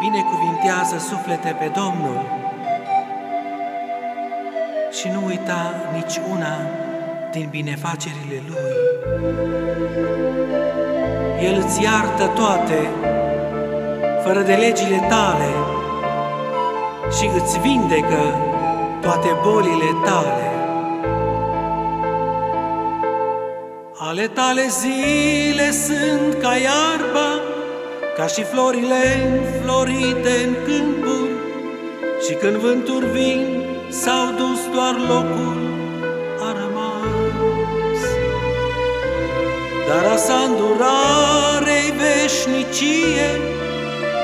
binecuvintează suflete pe Domnul și nu uita nici una din binefacerile Lui. El îți iartă toate, fără de legile tale, și îți vindecă toate bolile tale. Ale tale zile sunt ca iarba, ca și florile înflorite în câmpuri, și când vânturi vin, s-au dus doar locul a rămas. Dar asa îndurarei veșnicie,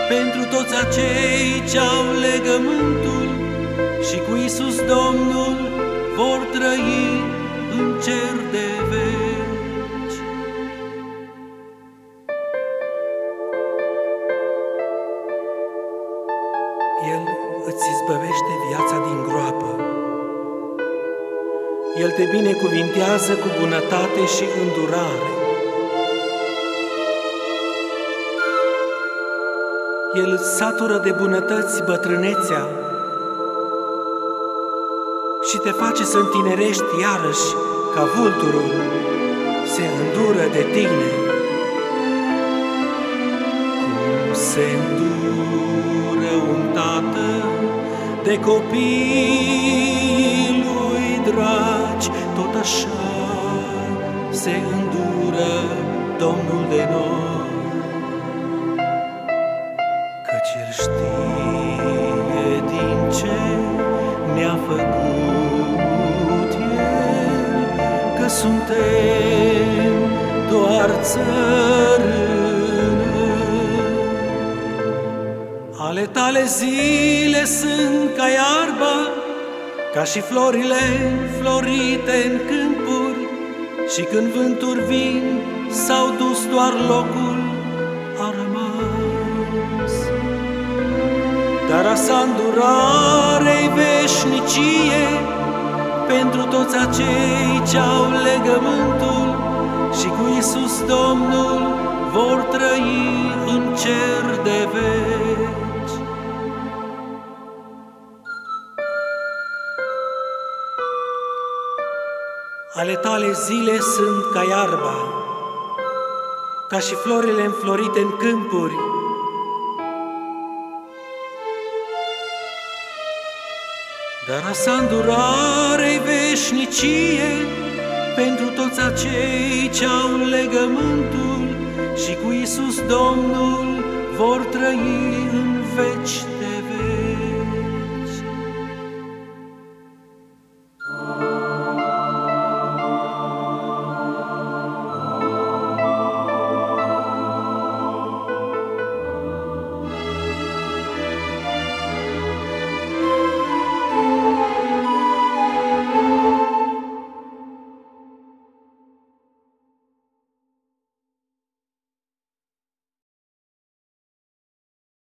pentru toți acei ce-au legământul și cu Isus Domnul vor trăi în cer de veci. El îți izbăvește viața din groapă. El te binecuvintează cu bunătate și îndurare. El îți satură de bunătăți bătrânețea și te face să întinerești iarăși ca vulturul se îndură de tine. Cum se îndură un tată de copii lui dragi, tot așa se îndură Domnul de noi. Căci El știe din ce ne-a făcut El, Că suntem doar țărână. Ale tale zile sunt ca iarba, ca și florile florite în câmpuri, și când vânturi vin, s-au dus doar locul a rămas. Dar asa îndurarei veșnicie pentru toți acei ce-au legământul și cu Isus Domnul vor trăi în cer de veci. Ale tale zile sunt ca iarba, ca și florile înflorite în câmpuri, Dar asa îndurarei veșnicie pentru toți acei ce au legământul și cu Isus Domnul vor trăi în veci